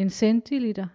En centiliter.